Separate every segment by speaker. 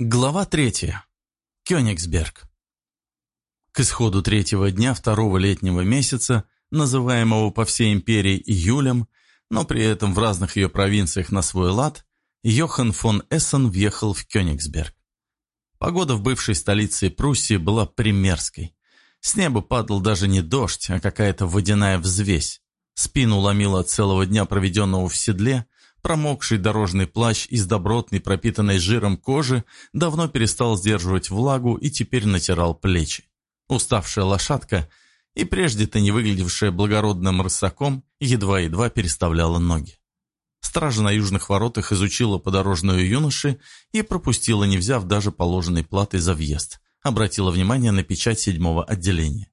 Speaker 1: Глава третья. Кёнигсберг. К исходу третьего дня второго летнего месяца, называемого по всей империи июлем, но при этом в разных ее провинциях на свой лад, Йохан фон Эссен въехал в Кёнигсберг. Погода в бывшей столице Пруссии была примерской. С неба падал даже не дождь, а какая-то водяная взвесь. Спину ломило от целого дня, проведенного в седле – Промокший дорожный плащ из добротной, пропитанной жиром кожи давно перестал сдерживать влагу и теперь натирал плечи. Уставшая лошадка и прежде-то не выглядевшая благородным рысаком едва-едва переставляла ноги. Стража на южных воротах изучила подорожную юноши и пропустила, не взяв даже положенной платы за въезд. Обратила внимание на печать седьмого отделения.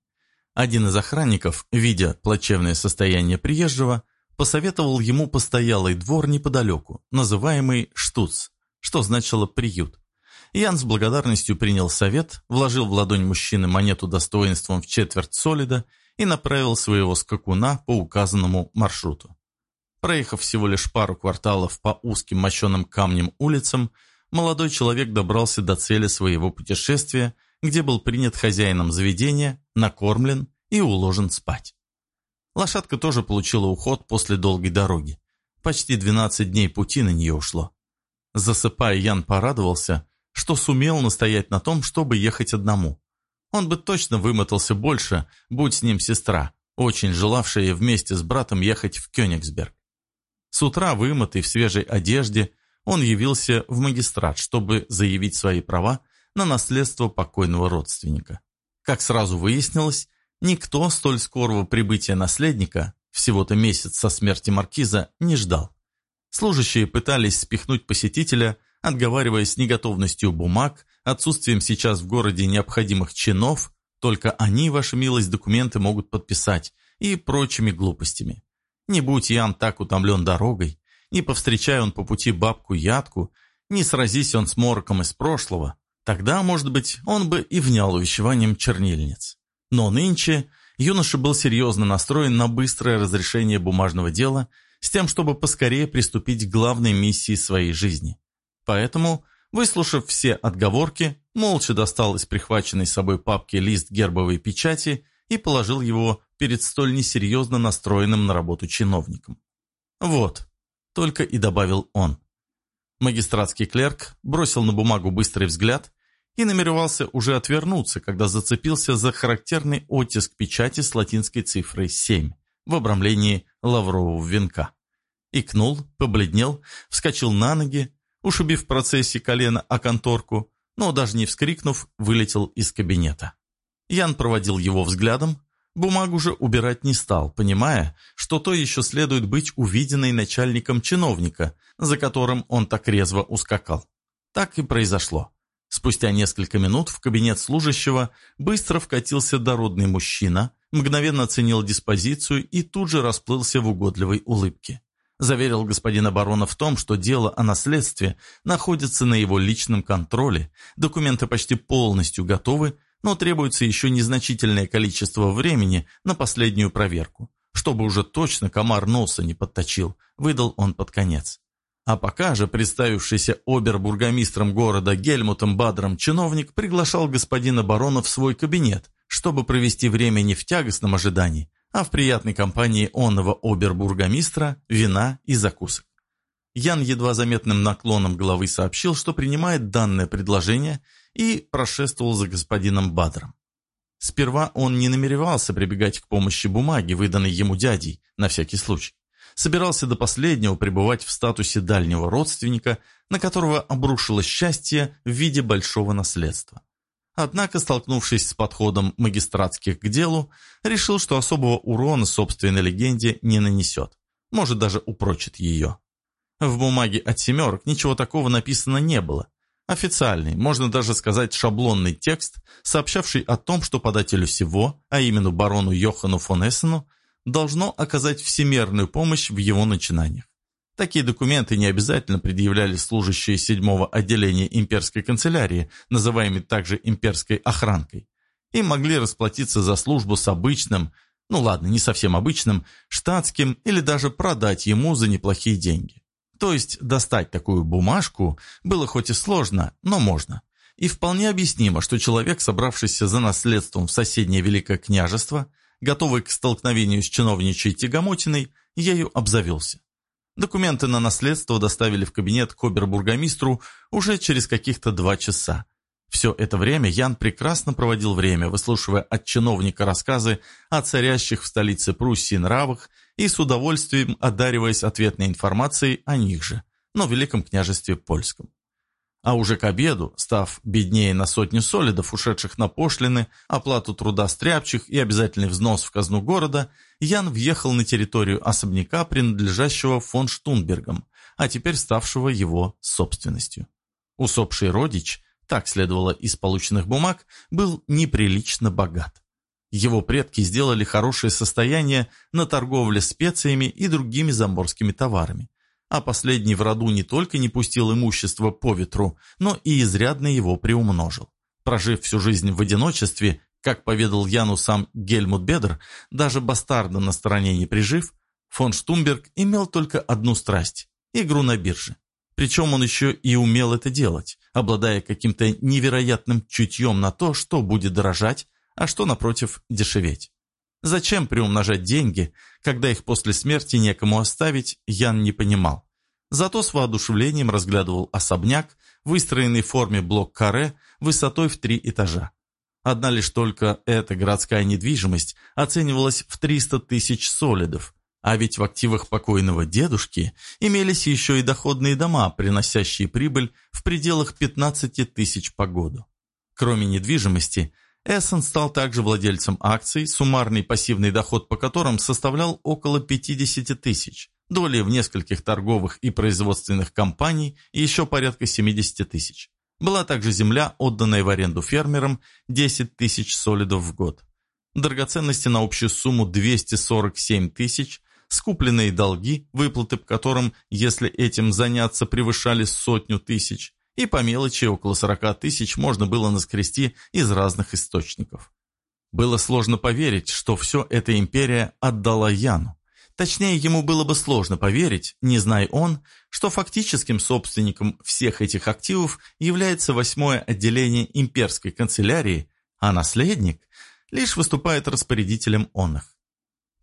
Speaker 1: Один из охранников, видя плачевное состояние приезжего, посоветовал ему постоялый двор неподалеку, называемый Штуц, что значило «приют». Ян с благодарностью принял совет, вложил в ладонь мужчины монету достоинством в четверть солида и направил своего скакуна по указанному маршруту. Проехав всего лишь пару кварталов по узким мощеным камнем улицам, молодой человек добрался до цели своего путешествия, где был принят хозяином заведения, накормлен и уложен спать. Лошадка тоже получила уход после долгой дороги. Почти 12 дней пути на нее ушло. Засыпая, Ян порадовался, что сумел настоять на том, чтобы ехать одному. Он бы точно вымотался больше, будь с ним сестра, очень желавшая вместе с братом ехать в Кёнигсберг. С утра, вымытый в свежей одежде, он явился в магистрат, чтобы заявить свои права на наследство покойного родственника. Как сразу выяснилось, Никто столь скорого прибытия наследника, всего-то месяц со смерти маркиза, не ждал. Служащие пытались спихнуть посетителя, отговариваясь неготовностью бумаг, отсутствием сейчас в городе необходимых чинов, только они, ваша милость, документы могут подписать, и прочими глупостями. Не будь Ян так утомлен дорогой, не повстречая он по пути бабку-ядку, не сразись он с мороком из прошлого, тогда, может быть, он бы и внял увещеванием чернильниц. Но нынче юноша был серьезно настроен на быстрое разрешение бумажного дела с тем, чтобы поскорее приступить к главной миссии своей жизни. Поэтому, выслушав все отговорки, молча достал из прихваченной собой папки лист гербовой печати и положил его перед столь несерьезно настроенным на работу чиновником. «Вот», — только и добавил он. Магистратский клерк бросил на бумагу быстрый взгляд и намеревался уже отвернуться, когда зацепился за характерный оттиск печати с латинской цифрой 7 в обрамлении лаврового венка. Икнул, побледнел, вскочил на ноги, ушибив в процессе колено о конторку, но даже не вскрикнув, вылетел из кабинета. Ян проводил его взглядом, бумагу же убирать не стал, понимая, что то еще следует быть увиденной начальником чиновника, за которым он так резво ускакал. Так и произошло. Спустя несколько минут в кабинет служащего быстро вкатился дородный мужчина, мгновенно оценил диспозицию и тут же расплылся в угодливой улыбке. Заверил господина барона в том, что дело о наследстве находится на его личном контроле, документы почти полностью готовы, но требуется еще незначительное количество времени на последнюю проверку. Чтобы уже точно комар носа не подточил, выдал он под конец. А пока же представившийся обербургомистром города Гельмутом Бадром чиновник приглашал господина барона в свой кабинет, чтобы провести время не в тягостном ожидании, а в приятной компании онного обербургомистра, вина и закусок. Ян едва заметным наклоном головы сообщил, что принимает данное предложение и прошествовал за господином Бадром. Сперва он не намеревался прибегать к помощи бумаги, выданной ему дядей, на всякий случай собирался до последнего пребывать в статусе дальнего родственника, на которого обрушилось счастье в виде большого наследства. Однако, столкнувшись с подходом магистратских к делу, решил, что особого урона собственной легенде не нанесет, может даже упрочит ее. В бумаге от «семерок» ничего такого написано не было. Официальный, можно даже сказать шаблонный текст, сообщавший о том, что подателю всего, а именно барону Йохану фон Эссену, должно оказать всемерную помощь в его начинаниях. Такие документы не обязательно предъявляли служащие седьмого отделения имперской канцелярии, называемой также имперской охранкой. и могли расплатиться за службу с обычным, ну ладно, не совсем обычным, штатским или даже продать ему за неплохие деньги. То есть достать такую бумажку было хоть и сложно, но можно. И вполне объяснимо, что человек, собравшийся за наследством в соседнее Великое княжество, готовый к столкновению с чиновничьей тягомотиной, ею обзавелся. Документы на наследство доставили в кабинет к обербургомистру уже через каких-то два часа. Все это время Ян прекрасно проводил время, выслушивая от чиновника рассказы о царящих в столице Пруссии нравах и с удовольствием одариваясь ответной информацией о них же, но в Великом княжестве Польском. А уже к обеду, став беднее на сотню солидов, ушедших на пошлины, оплату труда стряпчих и обязательный взнос в казну города, Ян въехал на территорию особняка, принадлежащего фон Штунбергам, а теперь ставшего его собственностью. Усопший родич, так следовало из полученных бумаг, был неприлично богат. Его предки сделали хорошее состояние на торговле специями и другими заморскими товарами а последний в роду не только не пустил имущество по ветру, но и изрядно его приумножил. Прожив всю жизнь в одиночестве, как поведал Яну сам Гельмут Бедер, даже бастарда на стороне не прижив, фон Штумберг имел только одну страсть – игру на бирже. Причем он еще и умел это делать, обладая каким-то невероятным чутьем на то, что будет дорожать, а что, напротив, дешеветь. Зачем приумножать деньги, когда их после смерти некому оставить, Ян не понимал. Зато с воодушевлением разглядывал особняк, выстроенный в форме блок-каре высотой в три этажа. Одна лишь только эта городская недвижимость оценивалась в 300 тысяч солидов, а ведь в активах покойного дедушки имелись еще и доходные дома, приносящие прибыль в пределах 15 тысяч по году. Кроме недвижимости – Эссен стал также владельцем акций, суммарный пассивный доход по которым составлял около 50 тысяч, доли в нескольких торговых и производственных компаний и еще порядка 70 тысяч. Была также земля, отданная в аренду фермерам, 10 тысяч солидов в год. Драгоценности на общую сумму 247 тысяч, скупленные долги, выплаты по которым, если этим заняться, превышали сотню тысяч, и по мелочи около 40 тысяч можно было наскрести из разных источников. Было сложно поверить, что все это империя отдала Яну. Точнее, ему было бы сложно поверить, не зная он, что фактическим собственником всех этих активов является восьмое отделение имперской канцелярии, а наследник лишь выступает распорядителем он их.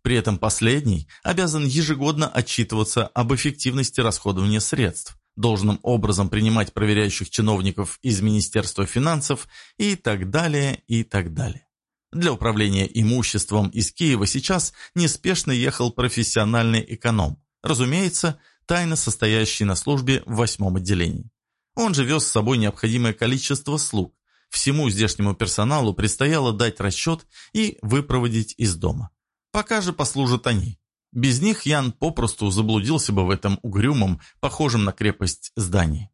Speaker 1: При этом последний обязан ежегодно отчитываться об эффективности расходования средств, должным образом принимать проверяющих чиновников из Министерства финансов и так далее, и так далее. Для управления имуществом из Киева сейчас неспешно ехал профессиональный эконом, разумеется, тайно состоящий на службе в восьмом отделении. Он же вез с собой необходимое количество слуг. Всему здешнему персоналу предстояло дать расчет и выпроводить из дома. Пока же послужат они. Без них Ян попросту заблудился бы в этом угрюмом, похожем на крепость здании.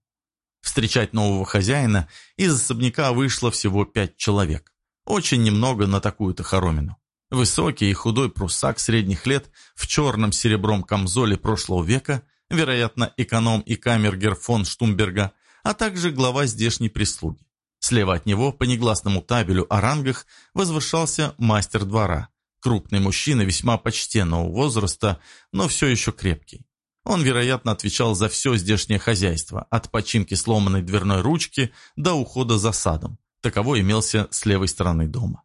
Speaker 1: Встречать нового хозяина из особняка вышло всего пять человек. Очень немного на такую-то хоромину. Высокий и худой пруссак средних лет в черном серебром камзоле прошлого века, вероятно, эконом и камергер фон Штумберга, а также глава здешней прислуги. Слева от него, по негласному табелю о рангах, возвышался мастер двора – Крупный мужчина весьма почтенного возраста, но все еще крепкий. Он, вероятно, отвечал за все здешнее хозяйство, от починки сломанной дверной ручки до ухода за садом. Таково имелся с левой стороны дома.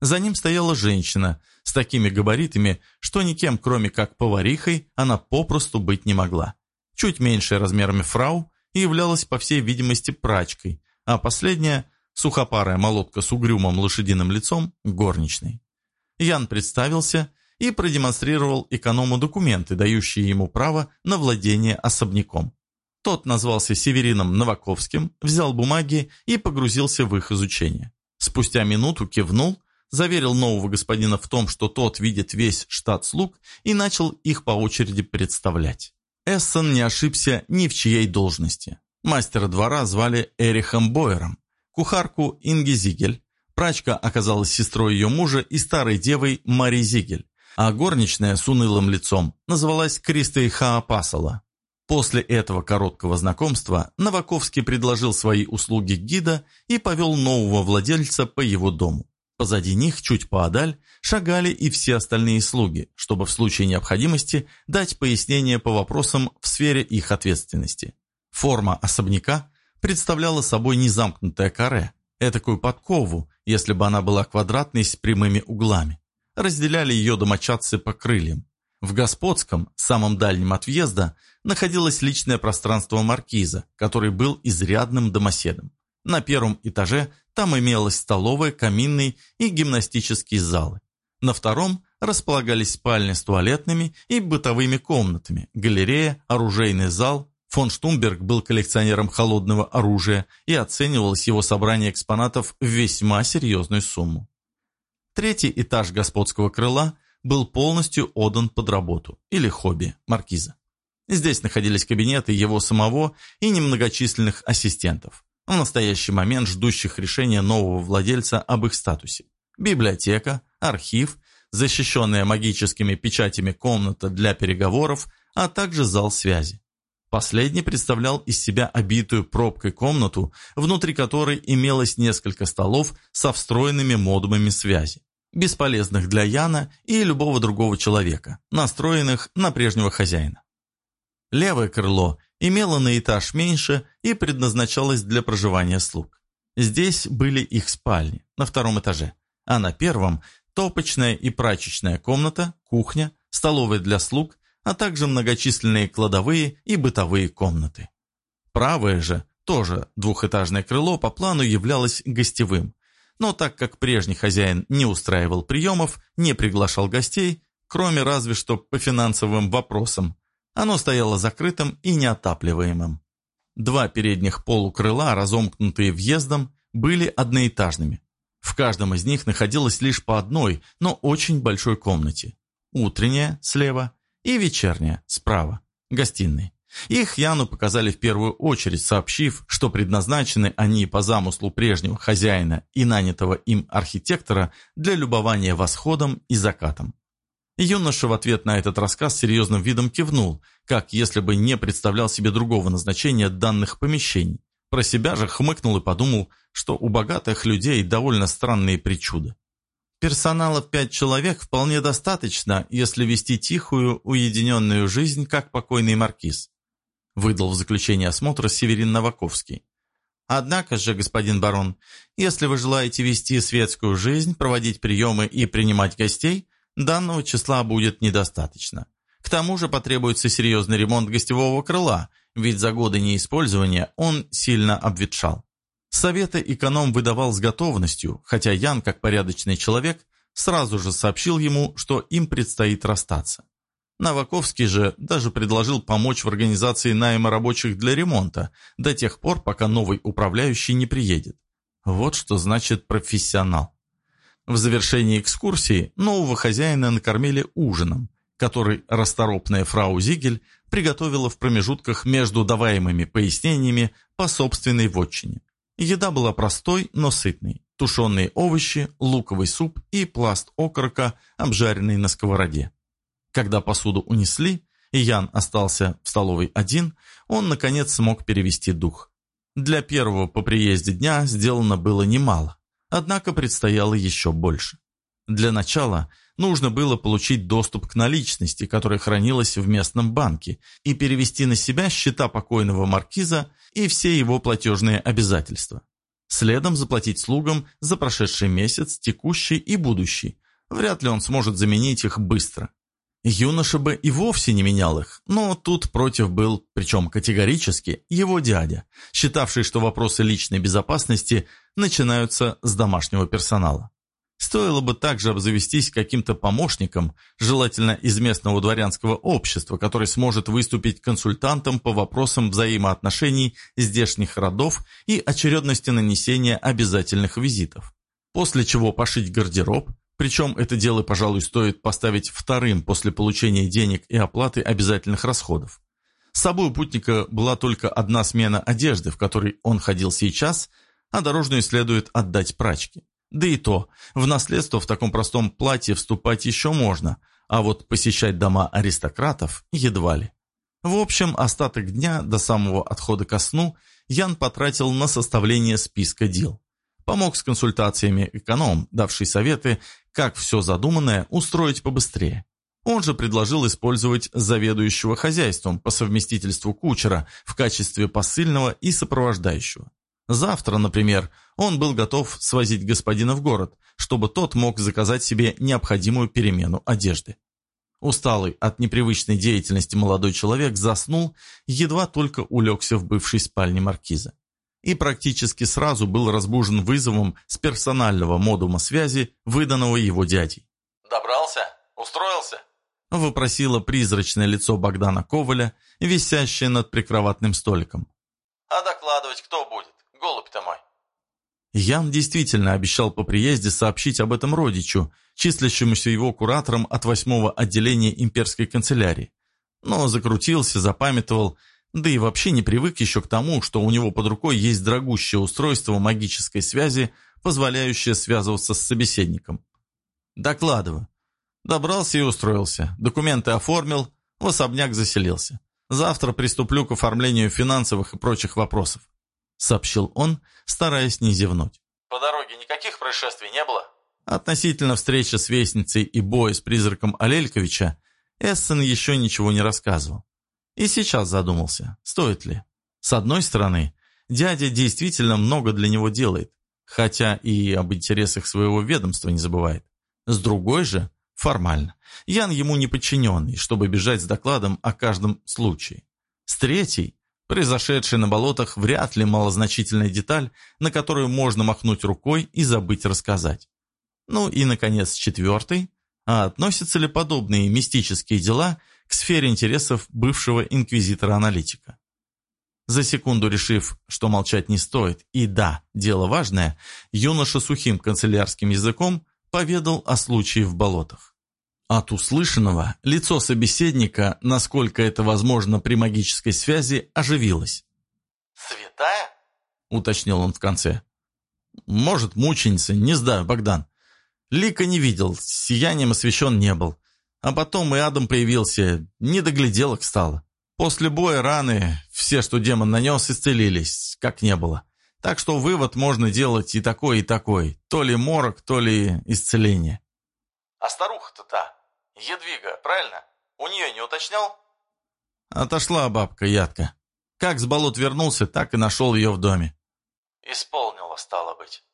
Speaker 1: За ним стояла женщина с такими габаритами, что никем, кроме как поварихой, она попросту быть не могла. Чуть меньше размерами фрау и являлась, по всей видимости, прачкой, а последняя, сухопарая молотка с угрюмым лошадиным лицом, горничной. Ян представился и продемонстрировал эконому документы, дающие ему право на владение особняком. Тот назвался Северином Новаковским, взял бумаги и погрузился в их изучение. Спустя минуту кивнул, заверил нового господина в том, что тот видит весь штат слуг и начал их по очереди представлять. Эссон не ошибся ни в чьей должности. Мастера двора звали Эрихом Бойером, кухарку Инги Зигель, Прачка оказалась сестрой ее мужа и старой девой Мари Зигель, а горничная с унылым лицом называлась Кристой Хаапасала. После этого короткого знакомства Новаковский предложил свои услуги гида и повел нового владельца по его дому. Позади них, чуть поодаль, шагали и все остальные слуги, чтобы в случае необходимости дать пояснение по вопросам в сфере их ответственности. Форма особняка представляла собой незамкнутое каре, этакую подкову, если бы она была квадратной с прямыми углами. Разделяли ее домочадцы по крыльям. В господском, самом дальнем от въезда, находилось личное пространство маркиза, который был изрядным домоседом. На первом этаже там имелась столовая, каминный и гимнастические залы. На втором располагались спальни с туалетными и бытовыми комнатами, галерея, оружейный зал. Фон Штумберг был коллекционером холодного оружия и оценивалось его собрание экспонатов в весьма серьезную сумму. Третий этаж господского крыла был полностью отдан под работу или хобби маркиза. Здесь находились кабинеты его самого и немногочисленных ассистентов в настоящий момент ждущих решения нового владельца об их статусе. Библиотека, архив, защищенная магическими печатями комната для переговоров, а также зал связи. Последний представлял из себя обитую пробкой комнату, внутри которой имелось несколько столов со встроенными модумами связи, бесполезных для Яна и любого другого человека, настроенных на прежнего хозяина. Левое крыло имела на этаж меньше и предназначалась для проживания слуг. Здесь были их спальни, на втором этаже, а на первом – топочная и прачечная комната, кухня, столовая для слуг, а также многочисленные кладовые и бытовые комнаты. Правое же, тоже двухэтажное крыло, по плану являлось гостевым, но так как прежний хозяин не устраивал приемов, не приглашал гостей, кроме разве что по финансовым вопросам, оно стояло закрытым и неотапливаемым. Два передних полукрыла, разомкнутые въездом, были одноэтажными. В каждом из них находилось лишь по одной, но очень большой комнате. Утренняя слева и вечерняя справа, гостиной. Их Яну показали в первую очередь, сообщив, что предназначены они по замыслу прежнего хозяина и нанятого им архитектора для любования восходом и закатом. Юноша в ответ на этот рассказ серьезным видом кивнул, как если бы не представлял себе другого назначения данных помещений. Про себя же хмыкнул и подумал, что у богатых людей довольно странные причуды. Персонала в пять человек вполне достаточно, если вести тихую, уединенную жизнь, как покойный маркиз. Выдал в заключение осмотра Северин Новаковский. Однако же, господин барон, если вы желаете вести светскую жизнь, проводить приемы и принимать гостей, данного числа будет недостаточно. К тому же потребуется серьезный ремонт гостевого крыла, ведь за годы неиспользования он сильно обветшал. Советы эконом выдавал с готовностью, хотя Ян, как порядочный человек, сразу же сообщил ему, что им предстоит расстаться. Новаковский же даже предложил помочь в организации найма рабочих для ремонта до тех пор, пока новый управляющий не приедет. Вот что значит профессионал. В завершении экскурсии нового хозяина накормили ужином, который расторопная фрау Зигель приготовила в промежутках между даваемыми пояснениями по собственной вотчине. Еда была простой, но сытной. Тушеные овощи, луковый суп и пласт окорока, обжаренный на сковороде. Когда посуду унесли, и Ян остался в столовой один, он, наконец, смог перевести дух. Для первого по приезде дня сделано было немало. Однако предстояло еще больше. Для начала нужно было получить доступ к наличности, которая хранилась в местном банке, и перевести на себя счета покойного маркиза и все его платежные обязательства. Следом заплатить слугам за прошедший месяц, текущий и будущий. Вряд ли он сможет заменить их быстро. Юноша бы и вовсе не менял их, но тут против был, причем категорически, его дядя, считавший, что вопросы личной безопасности начинаются с домашнего персонала. Стоило бы также обзавестись каким-то помощником, желательно из местного дворянского общества, который сможет выступить консультантом по вопросам взаимоотношений здешних родов и очередности нанесения обязательных визитов. После чего пошить гардероб, причем это дело, пожалуй, стоит поставить вторым после получения денег и оплаты обязательных расходов. С собой у путника была только одна смена одежды, в которой он ходил сейчас, а дорожную следует отдать прачке. Да и то, в наследство в таком простом платье вступать еще можно, а вот посещать дома аристократов едва ли. В общем, остаток дня до самого отхода ко сну Ян потратил на составление списка дел. Помог с консультациями эконом, давший советы, как все задуманное устроить побыстрее. Он же предложил использовать заведующего хозяйством по совместительству кучера в качестве посыльного и сопровождающего. Завтра, например, он был готов свозить господина в город, чтобы тот мог заказать себе необходимую перемену одежды. Усталый от непривычной деятельности молодой человек заснул, едва только улегся в бывшей спальне маркиза. И практически сразу был разбужен вызовом с персонального модума связи, выданного его дядей.
Speaker 2: «Добрался? Устроился?»
Speaker 1: вопросило призрачное лицо Богдана Коваля, висящее над прикроватным столиком.
Speaker 2: «А докладывать кто будет? Голубь-то мой!»
Speaker 1: Ян действительно обещал по приезде сообщить об этом родичу, числящемуся его куратором от восьмого отделения имперской канцелярии. Но закрутился, запамятовал, да и вообще не привык еще к тому, что у него под рукой есть дорогущее устройство магической связи, позволяющее связываться с собеседником. Докладываю. Добрался и устроился. Документы оформил, в особняк заселился. Завтра приступлю к оформлению финансовых и прочих вопросов», — сообщил он, стараясь не зевнуть.
Speaker 2: «По дороге никаких происшествий не было?»
Speaker 1: Относительно встречи с Вестницей и боя с призраком Алельковича Эссен еще ничего не рассказывал. И сейчас задумался, стоит ли. С одной стороны, дядя действительно много для него делает, хотя и об интересах своего ведомства не забывает. С другой же, Формально. Ян ему не подчиненный, чтобы бежать с докладом о каждом случае. С третьей, произошедшей на болотах вряд ли малозначительная деталь, на которую можно махнуть рукой и забыть рассказать. Ну и, наконец, четвертой, а относятся ли подобные мистические дела к сфере интересов бывшего инквизитора-аналитика? За секунду решив, что молчать не стоит, и да, дело важное, юноша сухим канцелярским языком поведал о случае в болотах. От услышанного лицо собеседника, насколько это возможно при магической связи, оживилось.
Speaker 2: «Святая?»
Speaker 1: — уточнил он в конце. «Может, мученица, не знаю, Богдан. Лика не видел, сиянием освещен не был. А потом и Адам появился, не догляделок стало. После боя раны, все, что демон нанес, исцелились, как не было. Так что вывод можно делать и такой, и такой. То ли морок, то ли исцеление.
Speaker 2: А старуха-то та, Едвига, правильно? У нее не уточнял?
Speaker 1: Отошла бабка Ядка. Как с болот вернулся, так и нашел ее в доме.
Speaker 2: Исполнила, стало быть.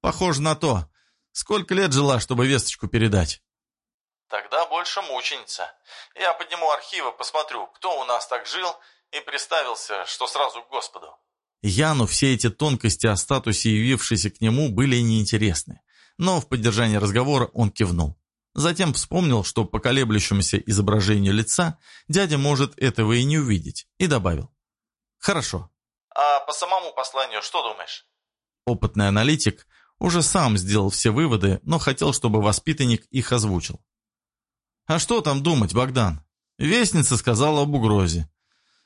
Speaker 1: Похоже на то. Сколько лет жила, чтобы весточку передать?
Speaker 2: Тогда больше мученица. Я подниму архивы, посмотрю, кто у нас так жил и представился, что сразу к Господу.
Speaker 1: Яну все эти тонкости о статусе явившейся к нему были неинтересны, но в поддержании разговора он кивнул. Затем вспомнил, что по колеблющемуся изображению лица дядя может этого и не увидеть, и добавил. «Хорошо».
Speaker 2: «А по самому посланию что думаешь?»
Speaker 1: Опытный аналитик уже сам сделал все выводы, но хотел, чтобы воспитанник их озвучил. «А что там думать, Богдан? Вестница сказала об угрозе.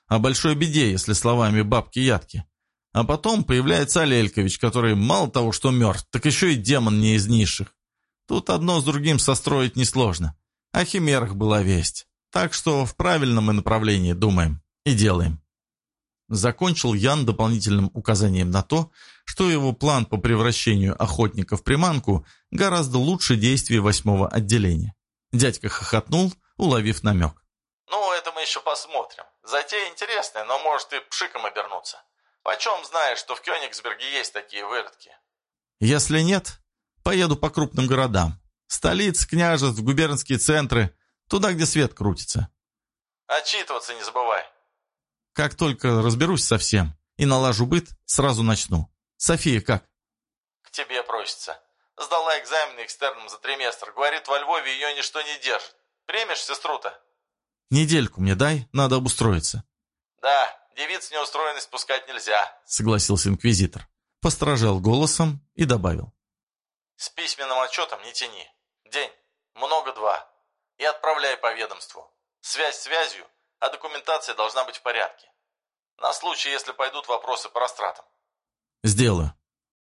Speaker 1: О большой беде, если словами бабки-ядки. А потом появляется Алелькович, который мало того, что мертв, так еще и демон не из низших. Тут одно с другим состроить несложно. О химерах была весть. Так что в правильном мы направлении думаем и делаем. Закончил Ян дополнительным указанием на то, что его план по превращению охотника в приманку гораздо лучше действий восьмого отделения. Дядька хохотнул, уловив намек.
Speaker 2: «Ну, это мы еще посмотрим. Затея интересная, но может и пшиком обернуться. Почем знаешь, что в Кёнигсберге есть такие выродки?
Speaker 1: Если нет, поеду по крупным городам. Столиц, княжеств, губернские центры. Туда, где свет крутится.
Speaker 2: Отчитываться не забывай.
Speaker 1: Как только разберусь со всем и налажу быт, сразу начну. София как?
Speaker 2: К тебе просится. Сдала экзамены экстерном за триместр. Говорит, во Львове ее ничто не держит. Примешь сестру-то?
Speaker 1: Недельку мне дай, надо обустроиться.
Speaker 2: Да, девиц неустроенность спускать нельзя», —
Speaker 1: согласился инквизитор. Постражал голосом и добавил.
Speaker 2: «С письменным отчетом не тяни. День, много два. И отправляй по ведомству. Связь связью, а документация должна быть в порядке. На случай, если пойдут вопросы по растратам».
Speaker 1: «Сделаю».